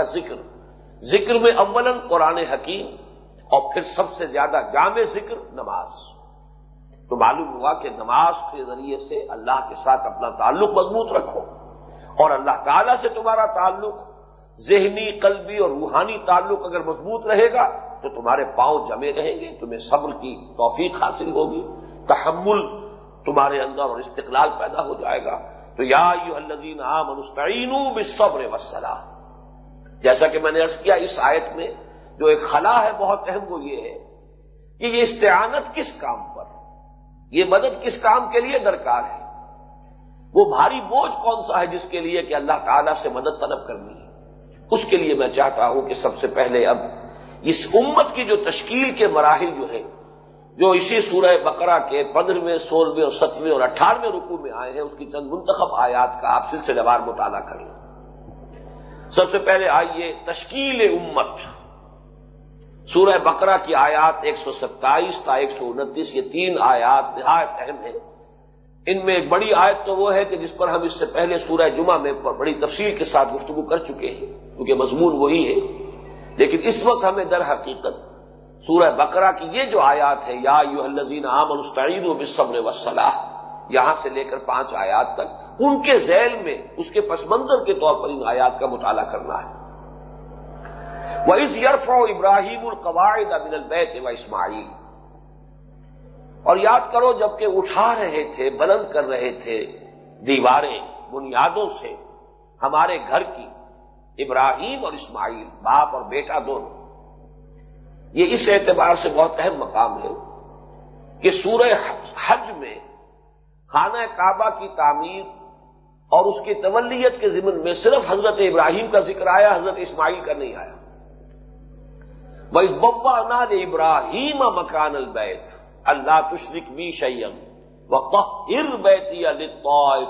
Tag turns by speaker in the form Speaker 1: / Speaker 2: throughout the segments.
Speaker 1: کا ذکر۔ ذکر میں اولن قرآن حکیم اور پھر سب سے زیادہ جامع ذکر نماز۔ تو معلوم ہوا کہ نماز کے ذریعے سے اللہ کے ساتھ اپنا تعلق مضبوط رکھو۔ اور اللہ تعالی سے تمہارا تعلق، ذہنی، قلبی اور روحانی تعلق اگر مضبوط رہے گا، تو تمہارے پاؤں جمے رہیں گے، تمہیں صبر کی توفیق حاصل ہوگی۔ تحمل تمہارے اندر اور استقلال پیدا ہو جائے گا۔ تو یا یو الدین عام مستعین صبر وسلح جیسا کہ میں نے ارض کیا، اس آیت میں جو ایک خلا ہے، بہت اہم وہ یہ ہے کہ یہ استعانت کس کام پر؟ یہ مدد کس کام کے لیے درکار ہے؟ وہ بھاری بوجھ کون سا ہے جس کے لیے کہ اللہ تعالیٰ سے مدد طلب کرنی ہے؟ اس کے لیے میں چاہتا ہوں کہ سب سے پہلے اب اس امت کی جو تشکیل کے مراحل جو ہے جو اسی سورہ بقرہ کے پندرہویں، سولہویں اور ستویں اور اٹھارہویں رکو میں آئے ہیں، اس کی چند منتخب آیات کا آپ سلسلے وار مطالعہ کر لیں۔ سب سے پہلے آئیے تشکیل امت۔ سورہ بقرہ کی آیات ایک سو ستائیس تا ایک سو انتیس، یہ تین آیات، نہایت اہم ہیں۔ ان میں ایک بڑی آیت تو وہ ہے کہ جس پر ہم اس سے پہلے سورہ جمعہ میں بڑی تفصیل کے ساتھ گفتگو کر چکے ہیں، کیونکہ مضمون وہی ہے۔ لیکن اس وقت ہمیں در حقیقت سورہ بقرہ کی یہ جو آیات ہے یا یو الزین عام الستعید و بصبر وصلاح یہاں سے لے کر پانچ آیات تک ان کے ذیل میں اس کے پس منظر کے طور پر ان آیات کا مطالعہ کرنا ہے۔ وہ اس یرف و ابراہیم القواعد ابن البیت و اسماعیل اور یاد کرو جبکہ اٹھا رہے تھے، بلند کر رہے تھے دیواریں بنیادوں سے ہمارے گھر کی، ابراہیم اور اسماعیل، باپ اور بیٹا دونوں۔ یہ اس اعتبار سے بہت اہم مقام ہے کہ سورہ حج میں خانہ کعبہ کی تعمیر اور اس کی تولیت کے ضمن میں صرف حضرت ابراہیم کا ذکر آیا، حضرت اسماعیل کا نہیں آیا۔ وہ اس ببا ناد ابراہیم مکان البیت اللہ تشرک بھی شیم وقت ار بیتی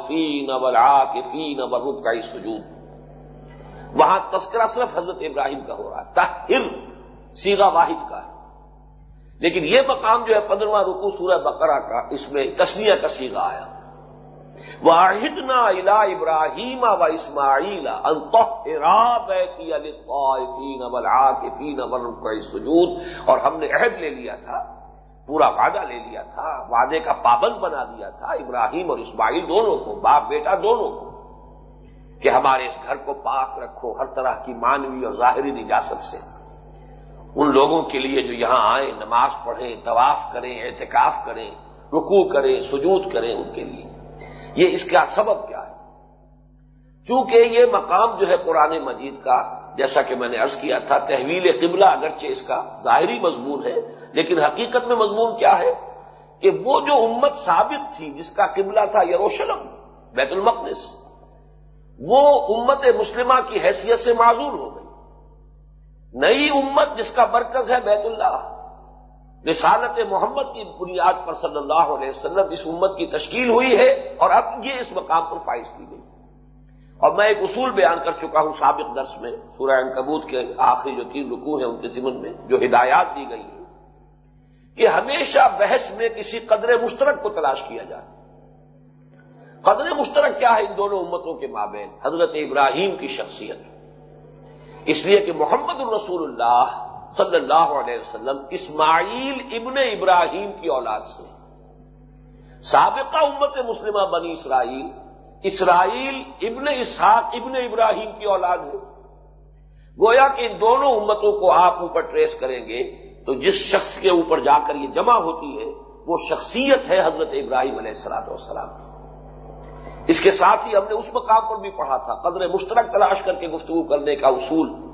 Speaker 1: فین فین ابرب کا سجود وہاں تذکرہ صرف حضرت ابراہیم کا ہو رہا ہے۔ تحر سیگا واحد کا ہے۔ لیکن یہ مقام جو ہے پندرواں رکو سورہ بقرہ کا، اس میں تسلیہ کا سیگا آیا۔ واحد نا الا ابراہیم و اسماعیل سجود اور ہم نے عہد لے لیا تھا، پورا وعدہ لے لیا تھا، وعدے کا پابند بنا دیا تھا ابراہیم اور اسماعیل دونوں کو، باپ بیٹا دونوں کو، کہ ہمارے اس گھر کو پاک رکھو ہر طرح کی مانوی اور ظاہری نجاست سے۔ ان لوگوں کے لیے جو یہاں آئیں، نماز پڑھیں، طواف کریں احتکاف کریں، رکوع کریں، سجود کریں ان کے لیے۔ یہ اس کا سبب کیا ہے؟ چونکہ یہ مقام جو ہے قرآن مجید کا، جیسا کہ میں نے عرض کیا تھا، تحویل قبلہ اگرچہ اس کا ظاہری مضمون ہے، لیکن حقیقت میں مضمون کیا ہے؟ کہ وہ جو امت ثابت تھی، جس کا قبلہ تھا یروشلم، بیت المقدس، وہ امت مسلمہ کی حیثیت سے معذور ہو گئی۔ نئی امت جس کا مرکز ہے بیت اللہ رسالت محمد کی بنیاد پر صلی اللہ علیہ وسلم اس امت کی تشکیل ہوئی ہے اور اب یہ اس مقام پر فائز کی گئی۔ اور میں ایک اصول بیان کر چکا ہوں سابق درس میں، سورہ انکبوت کے آخری جو تین رکوع ہیں ان کے ضمن میں، جو ہدایات دی گئی ہیں کہ ہمیشہ بحث میں کسی قدر مشترک کو تلاش کیا جائے۔ قدر مشترک کیا ہے ان دونوں امتوں کے مابین؟ حضرت ابراہیم کی شخصیت۔ اس لیے کہ محمد الرسول اللہ صلی اللہ علیہ وسلم اسماعیل ابن ابراہیم کی اولاد سے۔ سابقہ امت مسلمہ بنی اسرائیل اسرائیل ابن اسحاق ابن ابراہیم کی اولاد ہے۔ گویا کہ ان دونوں امتوں کو آپ اوپر ٹریس کریں گے تو جس شخص کے اوپر جا کر یہ جمع ہوتی ہے، وہ شخصیت ہے حضرت ابراہیم علیہ السلاط والسلام اس کے ساتھ ہی ہم نے اس مقام پر بھی پڑھا تھا، قدر مشترک تلاش کر کے گفتگو کرنے کا اصول۔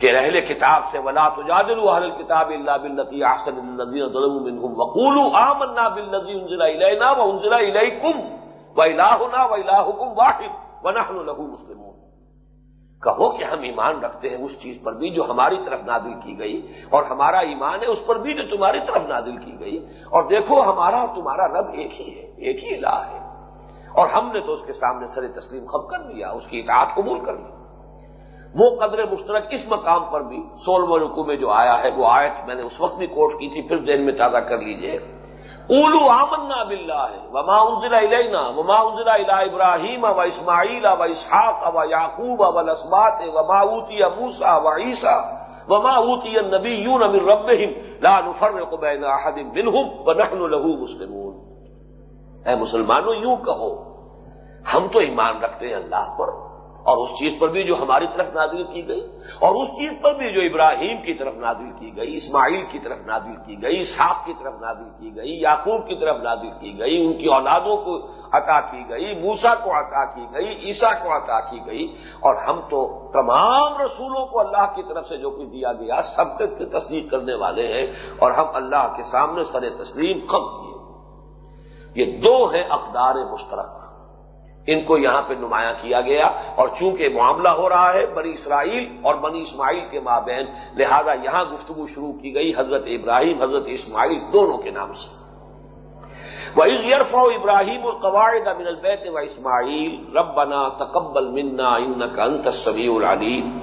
Speaker 1: کہ رہل کتاب سے ولا تو جادل حل کتاب اللہ بلتی آسن النظیم وقول آمنا بل نظی انزلہ و انزلہ علیہ کم و الہنا و الہکم واحد و نحن مسلمون۔ کہو کہ ہم ایمان رکھتے ہیں اس چیز پر بھی جو ہماری طرف نادل کی گئی اور ہمارا ایمان ہے اس پر بھی جو تمہاری طرف نادل کی گئی۔ اور دیکھو ہمارا اور تمہارا رب ایک ہی ہے، ایک ہی الہ ہے۔ اور ہم نے تو اس کے سامنے سر تسلیم خب کر دیا، اس کی اطاعت قبول کر لی۔ وہ قدر مشترک اس مقام پر بھی سولہ رکو میں جو آیا ہے، وہ آیت میں نے اس وقت بھی کوٹ کی تھی، پھر دین میں تازہ کر لیجیے۔ اولو آمنا بلّہ ہے وما انزلہ علینا وما انزلہ الا ابراہیم و اسماعیل و اسحاق و یعقوب و الاسبات وما اوتی موسا و عیسیٰ وما اوتی النبی یون امر لا نفرق بین احد منہم ونحن له مسلمون۔ اے مسلمانوں، یوں کہو، ہم تو ایمان رکھتے ہیں اللہ پر۔ اور اس چیز پر بھی جو ہماری طرف نازل کی گئی، اور اس چیز پر بھی جو ابراہیم کی طرف نازل کی گئی، اسماعیل کی طرف نازل کی گئی، اسحاق کی طرف نازل کی گئی، یعقوب کی طرف نازل کی گئی، ان کی اولادوں کو عطا کی گئی موسا کو عطا کی گئی عیسا کو عطا کی گئی، اور ہم تو تمام رسولوں کو اللہ کی طرف سے جو کچھ دیا گیا، سب کی تصدیق کرنے والے ہیں، اور ہم اللہ کے سامنے سر تسلیم خم کیے۔ یہ دو ہیں اقدار مشترک ان کو یہاں پہ نمایاں کیا گیا اور چونکہ معاملہ ہو رہا ہے بنی اسرائیل اور بنی اسماعیل کے مابین، لہذا یہاں گفتگو شروع کی گئی حضرت ابراہیم، حضرت اسماعیل دونوں کے نام سے۔ وہ از یرف ابراہیم القواعد من البیت و اسماعیل رب بنا تقبل منا ان کا انت سبی العلیم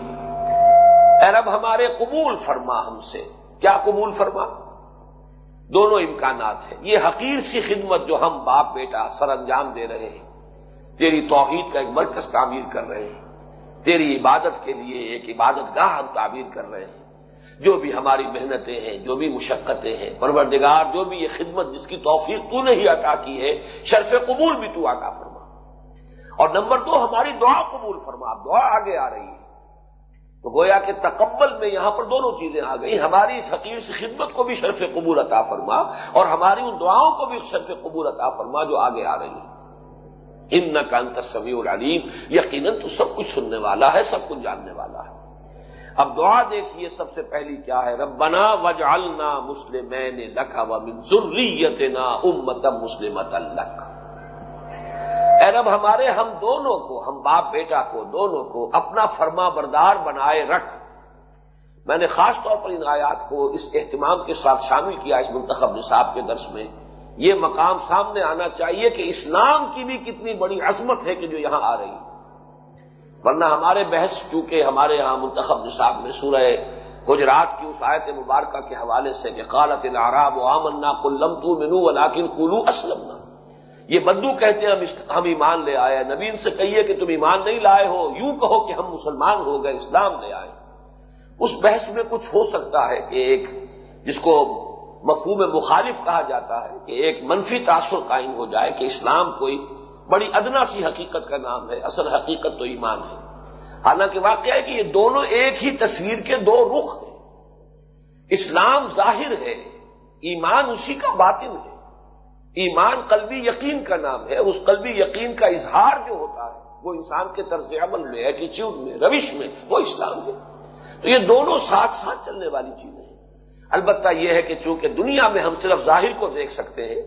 Speaker 1: اے رب، ہمارے قبول فرما ہم سے۔ کیا قبول فرما؟ دونوں امکانات ہیں۔ یہ حقیر سی خدمت جو ہم باپ بیٹا سر انجام دے رہے ہیں۔ تیری توحید کا ایک مرکز تعمیر کر رہے ہیں۔ تیری عبادت کے لیے ایک عبادت گاہ ہم تعمیر کر رہے ہیں۔ جو بھی ہماری محنتیں ہیں، جو بھی مشقتیں ہیں، پروردگار، جو بھی یہ خدمت جس کی توفیق تو نے ہی عطا کی ہے، شرف قبول بھی تو عطا فرما۔ اور نمبر دو، ہماری دعا قبول فرما۔ دعا آگے آ رہی ہے۔ تو گویا کہ تقبل میں یہاں پر دونوں چیزیں آ گئی ہماری اس حقیر سے خدمت کو بھی شرف قبول عطا فرما اور ہماری ان دعاؤں کو بھی شرف قبول عطا فرما جو آگے آ رہی ہیں ان کا انتر سمیع العلیم، یقیناً تو سب کچھ سننے والا ہے، سب کچھ جاننے والا ہے۔ اب دعا دیکھیے سب سے پہلی کیا ہے؟ ربنا وجعلنا مسلمین لکھا و من ذریتنا امتا مسلمت لک۔ اے رب، ہمارے ہم دونوں کو، ہم باپ بیٹا کو، دونوں کو اپنا فرما بردار بنائے رکھ۔ میں نے خاص طور پر ان آیات کو اس اہتمام کے ساتھ شامل کیا اس منتخب نصاب کے درس میں۔ یہ مقام سامنے آنا چاہیے کہ اسلام کی بھی کتنی بڑی عظمت ہے کہ جو یہاں آ رہی ورنہ ہمارے بحث چونکہ ہمارے یہاں منتخب نصاب میں سورہ گجرات کی اس آیت مبارکہ کے حوالے سے کہ قالت العراب و آمنا کلم تو منو ولاکن کلو اسلم یہ بدو کہتے ہیں، ہم ایمان لے آئے نبین سے کہیے کہ تم ایمان نہیں لائے ہو، یوں کہو کہ ہم مسلمان ہو گئے، اسلام لے آئے۔ اس بحث میں کچھ ہو سکتا ہے کہ ایک جس کو مفہوم مخالف کہا جاتا ہے کہ ایک منفی تاثر قائم ہو جائے کہ اسلام کوئی بڑی ادنا سی حقیقت کا نام ہے، اصل حقیقت تو ایمان ہے۔ حالانکہ واقعہ ہے کہ یہ دونوں ایک ہی تصویر کے دو رخ ہیں۔ اسلام ظاہر ہے، ایمان اسی کا باطن ہے۔ ایمان قلبی یقین کا نام ہے اس قلبی یقین کا اظہار جو ہوتا ہے، وہ انسان کے طرز عمل میں ایٹیچیوڈ میں، روش میں، وہ اسلام ہے۔ تو یہ دونوں ساتھ ساتھ چلنے والی چیزیں ہیں۔ البتہ یہ ہے کہ چونکہ دنیا میں ہم صرف ظاہر کو دیکھ سکتے ہیں،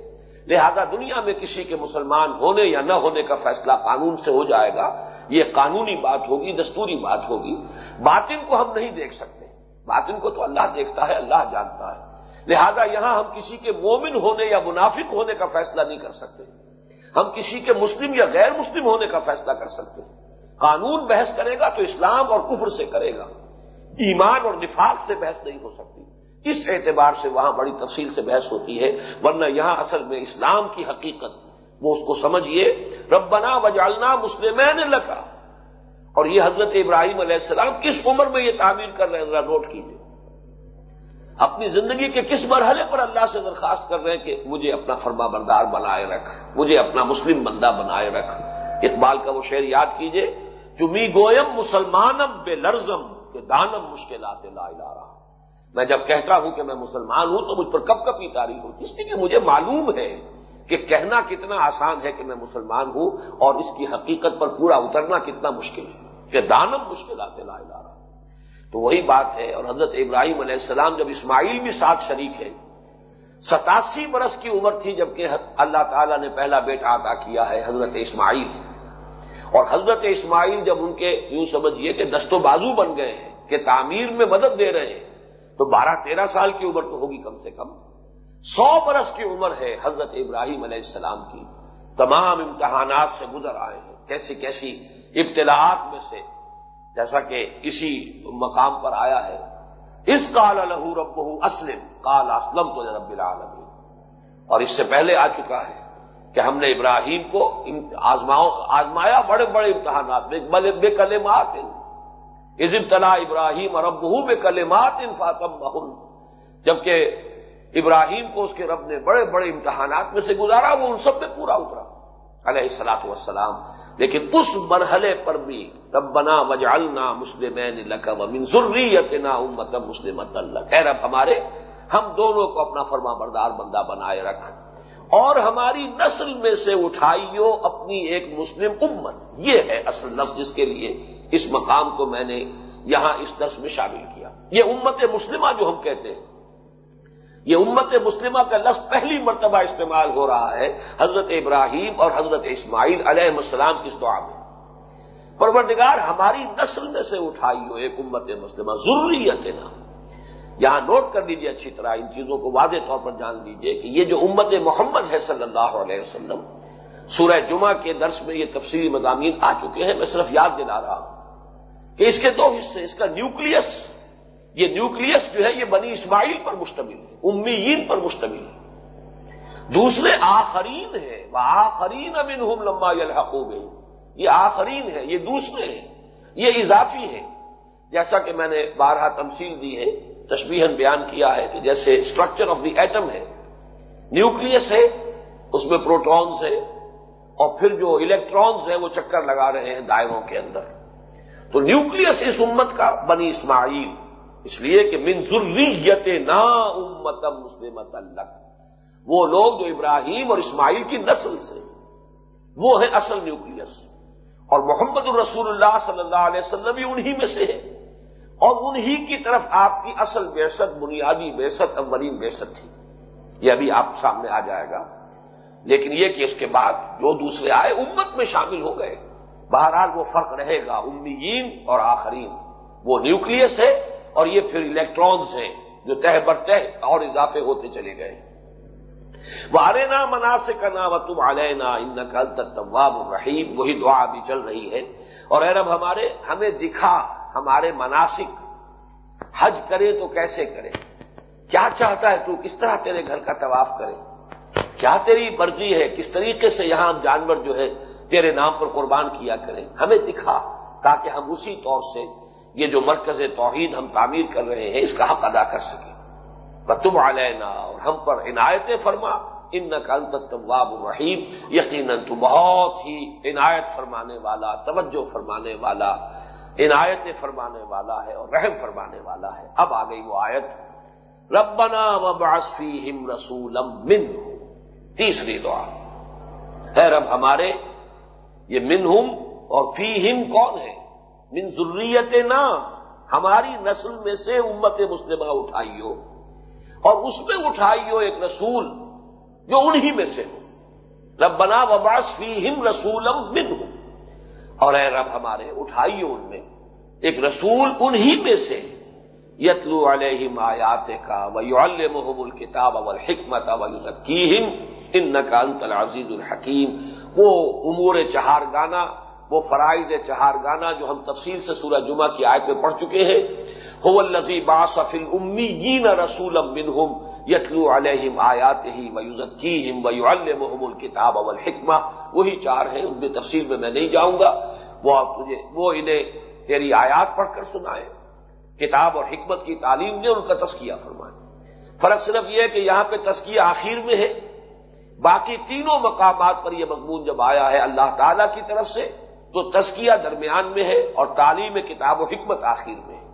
Speaker 1: لہذا دنیا میں کسی کے مسلمان ہونے یا نہ ہونے کا فیصلہ قانون سے ہو جائے گا، یہ قانونی بات ہوگی، دستوری بات ہوگی۔ باطن کو ہم نہیں دیکھ سکتے۔ باطن کو تو اللہ دیکھتا ہے، اللہ جانتا ہے۔ لہذا یہاں ہم کسی کے مومن ہونے یا منافق ہونے کا فیصلہ نہیں کر سکتے۔ ہم کسی کے مسلم یا غیر مسلم ہونے کا فیصلہ کر سکتے قانون بحث کرے گا تو اسلام اور کفر سے کرے گا۔ ایمان اور نفاق سے بحث نہیں ہو سکتی۔ اس اعتبار سے وہاں بڑی تفصیل سے بحث ہوتی ہے، ورنہ یہاں اصل میں اسلام کی حقیقت، وہ اس کو سمجھیے ربنا وجالنا مسلمین لکھا اور یہ حضرت ابراہیم علیہ السلام کس عمر میں یہ تعمیر کر رہے ہیں؟ ذرا نوٹ کیجیے اپنی زندگی کے کس مرحلے پر اللہ سے درخواست کر رہے ہیں کہ مجھے اپنا فرما بردار بنائے رکھ، مجھے اپنا مسلم بندہ بنائے رکھ۔ اقبال کا وہ شعر یاد کیجیے چمی گوئم مسلمانم بے لرزم کہ دانم مشکلات لا رہا میں جب کہتا ہوں کہ میں مسلمان ہوں تو مجھ پر کب کب کی تاریخ ہوتی اس لیے مجھے معلوم ہے کہ کہنا کتنا آسان ہے کہ میں مسلمان ہوں اور اس کی حقیقت پر پورا اترنا کتنا مشکل ہے کہ دانم مشکل آتے لا رہا تو وہی بات ہے اور حضرت ابراہیم علیہ السلام جب اسماعیل بھی ساتھ شریک ہے ستاسی برس کی عمر تھی جبکہ اللہ تعالیٰ نے پہلا بیٹا عطا کیا ہے حضرت اسماعیل۔ اور حضرت اسماعیل جب ان کے یوں سمجھیے کہ دست و بازو بن گئے ہیں کہ تعمیر میں مدد دے رہے ہیں تو بارہ تیرہ سال کی عمر تو ہوگی کم سے کم۔ سو برس کی عمر ہے حضرت ابراہیم علیہ السلام کی۔ تمام امتحانات سے گزر آئے ہیں۔ کیسی کیسی ابتلاعات میں سے جیسا کہ اسی مقام پر آیا ہے۔ اس کال الح رب اسلم کال اسلم تو رب العالمین۔ اور اس سے پہلے آ چکا ہے کہ ہم نے ابراہیم کو آزمایا بڑے بڑے امتحانات میں بے کلمات عزم تلا ابراہیم اور بے کلمات ان بہن جبکہ ابراہیم کو اس کے رب نے بڑے بڑے امتحانات میں سے گزارا، وہ ان سب میں پورا اترا۔ علیہ السلاط وسلام لیکن اس مرحلے پر بھی ربنا وجعلنا مسلمین لک ومن ذریتنا امتا لک۔ اے رب ہمارے، ہم دونوں کو اپنا فرما بردار بندہ بنائے رکھ۔ اور ہماری نسل میں سے اٹھائیو اپنی ایک مسلم امت۔ یہ ہے اصل لفظ جس کے لیے اس مقام کو میں نے یہاں اس درس میں شامل کیا۔ یہ امت مسلمہ جو ہم کہتے ہیں، یہ امت مسلمہ کا لفظ پہلی مرتبہ استعمال ہو رہا ہے حضرت ابراہیم اور حضرت اسماعیل علیہ السلام کی دعا میں۔ پروردگار ہماری نسل میں سے اٹھائی ہو ایک امت مسلمہ ضروری ہے نا یہاں نوٹ کر لیجیے اچھی طرح، ان چیزوں کو واضح طور پر جان لیجیے کہ یہ جو امت محمد ہے صلی اللہ علیہ وسلم، سورہ جمعہ کے درس میں یہ تفصیلی مضامین آ چکے ہیں، میں صرف یاد دلا رہا ہوں۔ کہ اس کے دو حصے، اس کا نیوکلس یہ نیوکلس جو ہے، یہ بنی اسماعیل پر مشتمل ہے، امیین پر مشتمل ہے۔ دوسرے آخرین ہے وہ آخرین امن ہم لمبا الحقوب یہ آخرین ہے یہ دوسرے ہیں، یہ اضافی ہے جیسا کہ میں نے بارہ تمثیل دی ہے تشبیہن بیان کیا ہے کہ جیسے اسٹرکچر آف دی ایٹم ہے نیوکلس ہے، اس میں پروٹونز ہے اور پھر جو الیکٹرانز ہیں، وہ چکر لگا رہے ہیں دائروں کے اندر۔ تو نیوکلس اس امت کا بنی اسماعیل۔ اس لیے کہ من ذریت نا امتم مسلمت وہ لوگ جو ابراہیم اور اسماعیل کی نسل سے، وہ ہے اصل نیوکلس اور محمد الرسول اللہ صلی اللہ علیہ وسلم بھی انہی میں سے ہے اور انہی کی طرف آپ کی اصل بیست بنیادی بیست اولین بیست تھی۔ یہ ابھی آپ سامنے آ جائے گا۔ لیکن یہ کہ اس کے بعد جو دوسرے آئے، امت میں شامل ہو گئے۔ بہرحال وہ فرق رہے گا، امیین اور آخرین۔ وہ نیوکلس ہے اور یہ پھر الیکٹرانز ہیں جو تہ بر تہ اور اضافے ہوتے چلے گئے۔ وہ نا مناسب کا نام تم علینا ان کل طواب الرحیم وہی دعا بھی چل رہی ہے۔ اور رب ہمارے، ہمیں دکھا ہمارے مناسک۔ حج کرے تو کیسے کرے؟ کیا چاہتا ہے تو کس طرح تیرے گھر کا طواف کرے؟ کیا تیری مرضی ہے؟ کس طریقے سے یہاں جانور جو ہے تیرے نام پر قربان کیا کریں۔ ہمیں دکھا تاکہ ہم اسی طور سے یہ جو مرکز توحید ہم تعمیر کر رہے ہیں، اس کا حق ادا کر سکیں۔ تم علینا، اور ہم پر عنایتیں فرما۔ ان نقل طواب الرحیم۔ یقیناً تو بہت ہی عنایت فرمانے والا، توجہ فرمانے والا عنایتیں فرمانے والا ہے اور رحم فرمانے والا ہے۔ اب آ گئی وہ آیت۔ ربنا و باسفی ہم رسولم من تیسری دعا۔ ہے رب ہمارے یہ منہم اور فی ہم کون ہے؟ من ضروریت نہ ہماری نسل میں سے امت مسلمہ اٹھائی ہو اور اس میں اٹھائی ہو ایک رسول جو انہی میں سے ہو۔ رب بنا وباس فی ہم رسولم من ہوں اور اے رب ہمارے اٹھائی ہو ان میں۔ ایک رسول انہی میں سے۔ یتلو علیہ آیات کا محب الکتاب اول حکمت اول ان نقان العزیز الحکیم۔ وہ امور چہار گانا وہ فرائض چہار گانا جو ہم تفصیل سے سورہ جمعہ کی آیت میں پڑھ چکے ہیں۔ ہو الزی باسفل امی رسول منہم یتلو علیہم آیات ہی ویوزت کی الکتاب اول حکمہ وہی چار ہیں، ان میں تفصیل میں میں نہیں جاؤں گا۔ وہ تجھے وہ انہیں تیری آیات پڑھ کر سنائے کتاب اور حکمت کی تعلیم نے ان کا تسکیہ فرمائے فرق صرف یہ ہے کہ یہاں پہ تسکیہ آخر میں ہے۔ باقی تینوں مقامات پر یہ مضمون جب آیا ہے اللہ تعالی کی طرف سے، تو تسکیہ درمیان میں ہے اور تعلیم کتاب و حکمت آخر میں ہے۔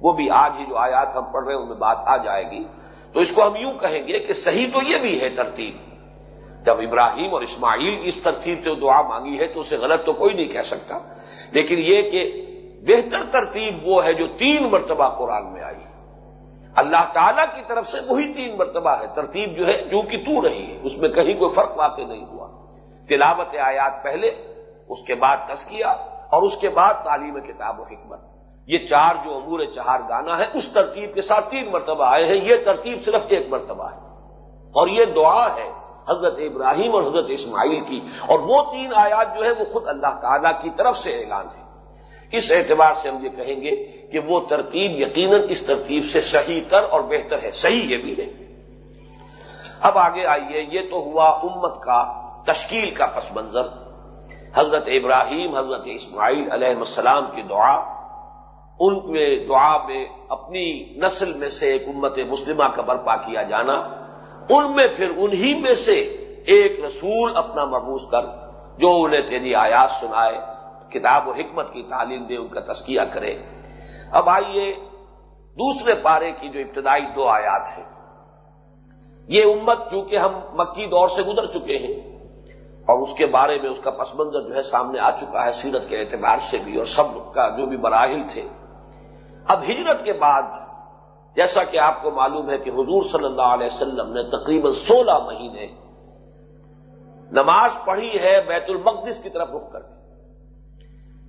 Speaker 1: وہ بھی آج ہی جو آیات ہم پڑھ رہے ہیں، ان میں بات آ جائے گی۔ تو اس کو ہم یوں کہیں گے کہ صحیح تو یہ بھی ہے ترتیب۔ جب ابراہیم اور اسماعیل اس ترتیب سے دعا مانگی ہے تو اسے غلط تو کوئی نہیں کہہ سکتا۔ لیکن یہ کہ بہتر ترتیب وہ ہے جو تین مرتبہ قرآن میں آئی۔ اللہ تعالی کی طرف سے وہی تین مرتبہ ہے۔ ترتیب جو ہے، جو کہ تو رہی ہے۔ اس میں کہیں کوئی فرق واقع نہیں ہوا۔ تلاوت آیات پہلے، اس کے بعد تسکیہ اور اس کے بعد تعلیم کتاب و حکمت۔ یہ چار جو امور چہار گانا ہے اس ترتیب کے ساتھ تین مرتبہ آئے ہیں۔ یہ ترتیب صرف ایک مرتبہ ہے۔ اور یہ دعا ہے حضرت ابراہیم اور حضرت اسماعیل کی۔ اور وہ تین آیات جو ہے وہ خود اللہ تعالی کی طرف سے اعلان ہے اس اعتبار سے ہم یہ کہیں گے کہ وہ ترتیب یقیناً اس ترتیب سے صحیح تر اور بہتر ہے۔ صحیح یہ بھی ہے اب آگے آئیے، یہ تو ہوا امت کا تشکیل کا پس منظر۔ حضرت ابراہیم، حضرت اسماعیل علیہ السلام کی دعا۔ ان میں دعا میں اپنی نسل میں سے ایک امت مسلمہ کا برپا کیا جانا۔ ان میں پھر انہی میں سے ایک رسول اپنا محبوس کر، جو انہیں تیری آیات سنائے، کتاب و حکمت کی تعلیم دے، ان کا تسکیہ کرے۔ اب آئیے دوسرے پارے کی جو ابتدائی دو آیات ہیں۔ یہ امت چونکہ ہم مکی دور سے گزر چکے ہیں اور اس کے بارے میں اس کا پس منظر جو ہے سامنے آ چکا ہے سیرت کے اعتبار سے بھی اور سب کا جو بھی براہل تھے۔ اب ہجرت کے بعد جیسا کہ آپ کو معلوم ہے کہ حضور صلی اللہ علیہ وسلم نے تقریباً سولہ مہینے نماز پڑھی ہے، بیت المقدس کی طرف رخ کر کے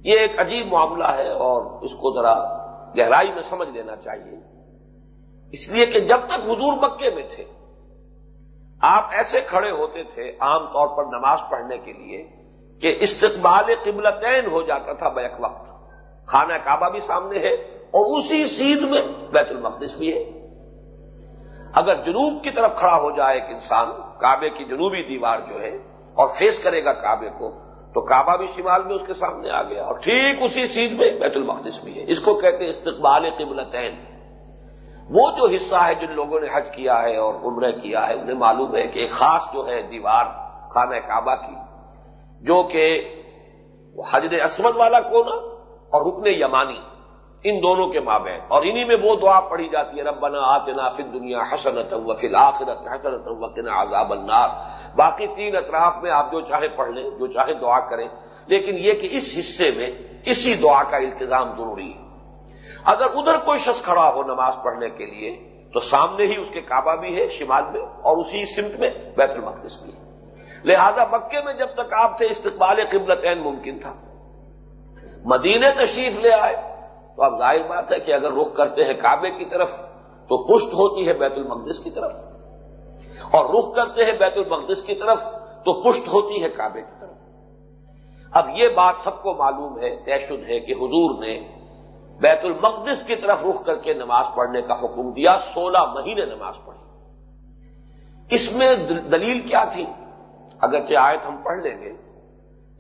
Speaker 1: یہ ایک عجیب معاملہ ہے اور اس کو ذرا گہرائی میں سمجھ لینا چاہیے۔ اس لیے کہ جب تک حضور مکے میں تھے، آپ ایسے کھڑے ہوتے تھے عام طور پر نماز پڑھنے کے لیے کہ استقبال قبلتین ہو جاتا تھا بیک وقت۔ خانہ کعبہ بھی سامنے ہے اور اسی سیدھ میں بیت المقدس بھی ہے۔ اگر جنوب کی طرف کھڑا ہو جائے ایک انسان، کعبے کی جنوبی دیوار جو ہے، اور فیس کرے گا کعبے کو تو کعبہ بھی شمال میں اس کے سامنے آ گیا اور ٹھیک اسی سیدھ میں بیت المقدس بھی ہے۔ اس کو کہتے ہیں استقبال قبلتین۔ وہ جو حصہ ہے جن لوگوں نے حج کیا ہے اور عمرہ کیا ہے، انہیں معلوم ہے کہ ایک خاص جو ہے دیوار خانہ کعبہ کی، جو کہ حجر اسود والا کونا اور رکن یمانی، ان دونوں کے مابین۔ اور انہی میں وہ دعا پڑھی جاتی ہے، ربنا آتنا فی دنیا حسنت و فی الآخرت حسنت وقنا عذاب النار۔ باقی تین اطراف میں آپ جو چاہے پڑھ لیں، جو چاہے دعا کریں۔ لیکن یہ کہ اس حصے میں اسی دعا کا التظام ضروری ہے۔ اگر ادھر کوئی شخص کھڑا ہو نماز پڑھنے کے لیے، تو سامنے ہی اس کے کعبہ بھی ہے، شمال میں، اور اسی سمت میں بیت المقدس بھی ہے۔ لہذا مکے میں جب تک آپ تھے، استقبال قبلت ممکن تھا۔ مدینے تشریف لے آئے۔ تو اب ظاہر بات ہے کہ اگر رخ کرتے ہیں کعبے کی طرف، تو پشت ہوتی ہے بیت المقدس کی طرف۔ اور رخ کرتے ہیں بیت المقدس کی طرف، تو پشت ہوتی ہے کعبے کی طرف۔ اب یہ بات سب کو معلوم ہے، طے شد ہے کہ حضور نے بیت المقدس کی طرف رخ کر کے نماز پڑھنے کا حکم دیا، سولہ مہینے نماز پڑھی۔ اس میں دلیل کیا تھی؟ اگرچہ آیت ہم پڑھ لیں گے۔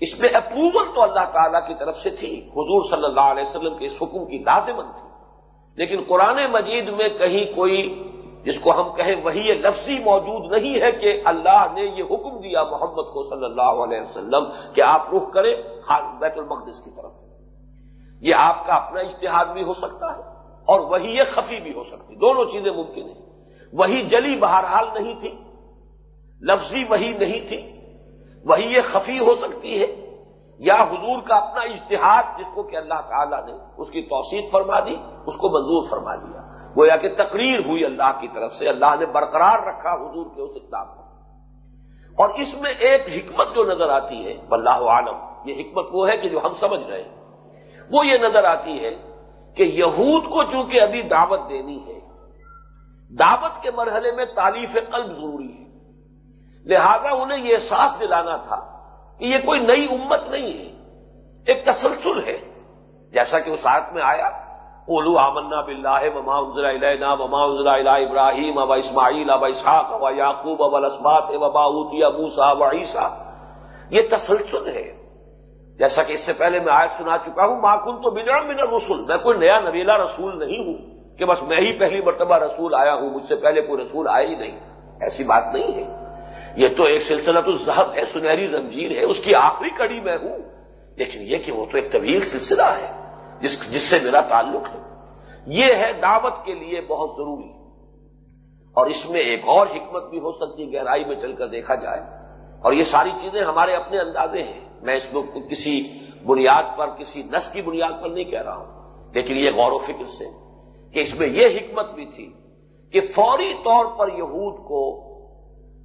Speaker 1: اس میں اپروول تو اللہ تعالی کی طرف سے تھی۔ حضور صلی اللہ علیہ وسلم کے اس حکم کی لازمن تھی۔ لیکن قرآن مجید میں کہیں کوئی جس کو ہم کہیں وہی لفظی موجود نہیں ہے کہ اللہ نے یہ حکم دیا محمد کو صلی اللہ علیہ وسلم کہ آپ رخ کریں بیت المقدس کی طرف یہ آپ کا اپنا اشتہاد بھی ہو سکتا ہے اور وہی یہ خفی بھی ہو سکتی دونوں چیزیں ممکن ہیں۔ وہی جلی بہرحال نہیں تھی۔ لفظی وہی نہیں تھی۔ وہی یہ خفی ہو سکتی ہے۔ یا حضور کا اپنا اشتہاد جس کو کہ اللہ تعالیٰ نے اس کی توثیق فرما دی، اس کو منظور فرما دیا۔ گویا کہ تقریر ہوئی اللہ کی طرف سے، اللہ نے برقرار رکھا حضور کے اس اقدام کو۔ اور اس میں ایک حکمت جو نظر آتی ہے اللہ عالم یہ حکمت وہ ہے کہ جو ہم سمجھ رہے ہیں۔ وہ یہ نظر آتی ہے کہ یہود کو چونکہ ابھی دعوت دینی ہے، دعوت کے مرحلے میں تعلیف قلب ضروری ہے۔ لہذا انہیں یہ احساس دلانا تھا کہ یہ کوئی نئی امت نہیں ہے، ایک تسلسل ہے۔ جیسا کہ اس آیت میں آیا اولو آمنا بلّہ مما ازرا علینا مما ازرا الہ ابراہیم ابا اسماعیل ابا اسحاق ابا یعقوب ابا اسمات ابا اوتی ابو صاحب عیسیٰ۔ یہ تسلسل ہے۔ جیسا کہ اس سے پہلے میں آیت سنا چکا ہوں ماکن تو بنا بنا رسول میں کوئی نیا نویلا رسول نہیں ہوں کہ بس میں ہی پہلی مرتبہ رسول آیا ہوں، مجھ سے پہلے کوئی رسول آیا ہی نہیں۔ ایسی بات نہیں ہے۔ یہ تو ایک سلسلہ تو ذہب ہے، سنہری زنجیر ہے، اس کی آخری کڑی میں ہوں۔ لیکن یہ کہ وہ تو ایک طویل سلسلہ ہے۔ جس جس سے میرا تعلق ہے۔ یہ ہے دعوت کے لیے بہت ضروری۔ اور اس میں ایک اور حکمت بھی ہو سکتی گہرائی میں چل کر دیکھا جائے۔ اور یہ ساری چیزیں ہمارے اپنے اندازے ہیں۔ میں اس میں کسی بنیاد پر، کسی نس کی بنیاد پر نہیں کہہ رہا ہوں۔ لیکن یہ غور و فکر سے کہ اس میں یہ حکمت بھی تھی کہ فوری طور پر یہود کو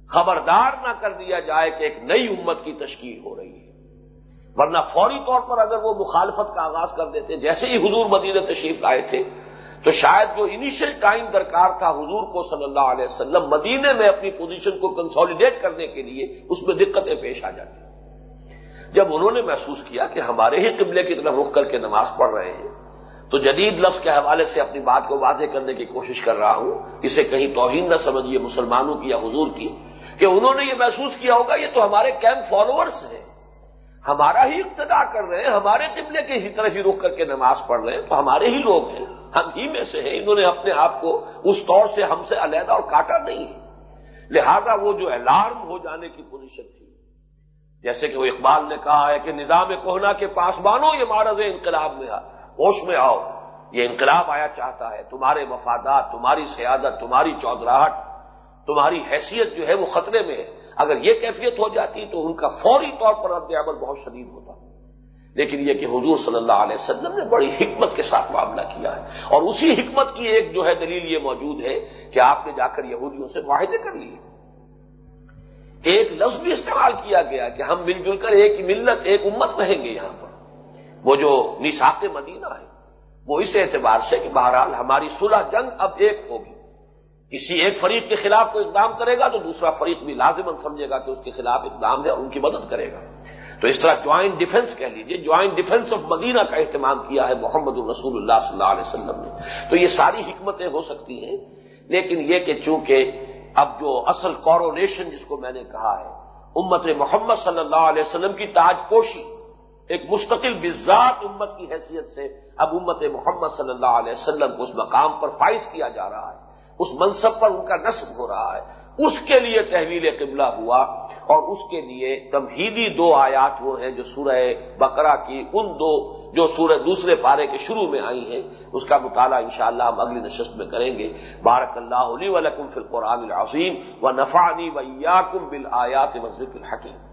Speaker 1: خبردار نہ کر دیا جائے کہ ایک نئی امت کی تشکیل ہو رہی ہے۔ ورنہ فوری طور پر اگر وہ مخالفت کا آغاز کر دیتے، جیسے ہی حضور مدینہ تشریف لائے تھے، تو شاید جو انیشل ٹائم درکار تھا حضور کو صلی اللہ علیہ وسلم مدینے میں اپنی پوزیشن کو کنسالیڈیٹ کرنے کے لیے، اس میں دقتیں پیش آ جاتی۔ جب انہوں نے محسوس کیا کہ ہمارے ہی قبلے کی طرف رخ کر کے نماز پڑھ رہے ہیں، تو جدید لفظ کے حوالے سے اپنی بات کو واضح کرنے کی کوشش کر رہا ہوں۔ اسے کہیں توہین نہ سمجھیے مسلمانوں کی یا حضور کی، کہ انہوں نے یہ محسوس کیا ہوگا، یہ تو ہمارے کیمپ فالوورس ہیں۔ ہمارا ہی اقتدا کر رہے ہیں، ہمارے قبلے کے ہی طرف ہی رخ کر کے نماز پڑھ رہے ہیں، تو ہمارے ہی لوگ ہیں، ہم ہی میں سے ہیں، انہوں نے اپنے آپ کو اس طور سے ہم سے علیحدہ اور کاٹا نہیں۔ ہے لہذا وہ جو الارم ہو جانے کی پوزیشن تھی، جیسے کہ وہ اقبال نے کہا ہے کہ نظام کوہنا کے پاسبانو یہ مارض انقلاب میں ہوش میں آؤ، یہ انقلاب آیا چاہتا ہے، تمہارے مفادات، تمہاری سیادت، تمہاری چودراہٹ تمہاری حیثیت جو ہے وہ خطرے میں ہے۔ اگر یہ کیفیت ہو جاتی تو ان کا فوری طور پر رد عمل بہت شدید ہوتا۔ لیکن یہ کہ حضور صلی اللہ علیہ وسلم نے بڑی حکمت کے ساتھ معاملہ کیا ہے۔ اور اسی حکمت کی ایک جو ہے دلیل یہ موجود ہے کہ آپ نے جا کر یہودیوں سے معاہدے کر لیے۔ ایک لفظ بھی استعمال کیا گیا کہ ہم مل جل کر ایک ملت، ایک امت رہیں گے یہاں پر۔ وہ جو نساق مدینہ ہے، وہ اس اعتبار سے کہ بہرحال ہماری صلح جنگ اب ایک ہوگی۔ کسی ایک فریق کے خلاف کوئی اقدام کرے گا تو دوسرا فریق بھی لازمن سمجھے گا کہ اس کے خلاف اقدام ہے اور ان کی مدد کرے گا۔ تو اس طرح جوائنٹ ڈیفنس کہہ لیجیے جوائنٹ ڈیفنس آف مدینہ کا اہتمام کیا ہے محمد الرسول اللہ صلی اللہ علیہ وسلم نے۔ تو یہ ساری حکمتیں ہو سکتی ہیں، لیکن یہ کہ چونکہ اب جو اصل کورونیشن جس کو میں نے کہا ہے، امت محمد صلی اللہ علیہ وسلم کی تاج پوشی ایک مستقل بزاد امت کی حیثیت سے اب امت محمد صلی اللہ علیہ وسلم کو اس مقام پر فائز کیا جا رہا ہے۔ اس منصب پر ان کا نصب ہو رہا ہے۔ اس کے لیے تحویل قبلہ ہوا اور اس کے لیے تمہیدی دو آیات وہ ہیں جو سورہ بقرہ کی ان دو جو سورہ دوسرے پارے کے شروع میں آئی ہیں، اس کا مطالعہ انشاءاللہ ہم اگلی نشست میں کریں گے۔ بارک اللہ علی ولکم فی القرآن العظیم و نفانی ویاکم بل آیات الحکیم۔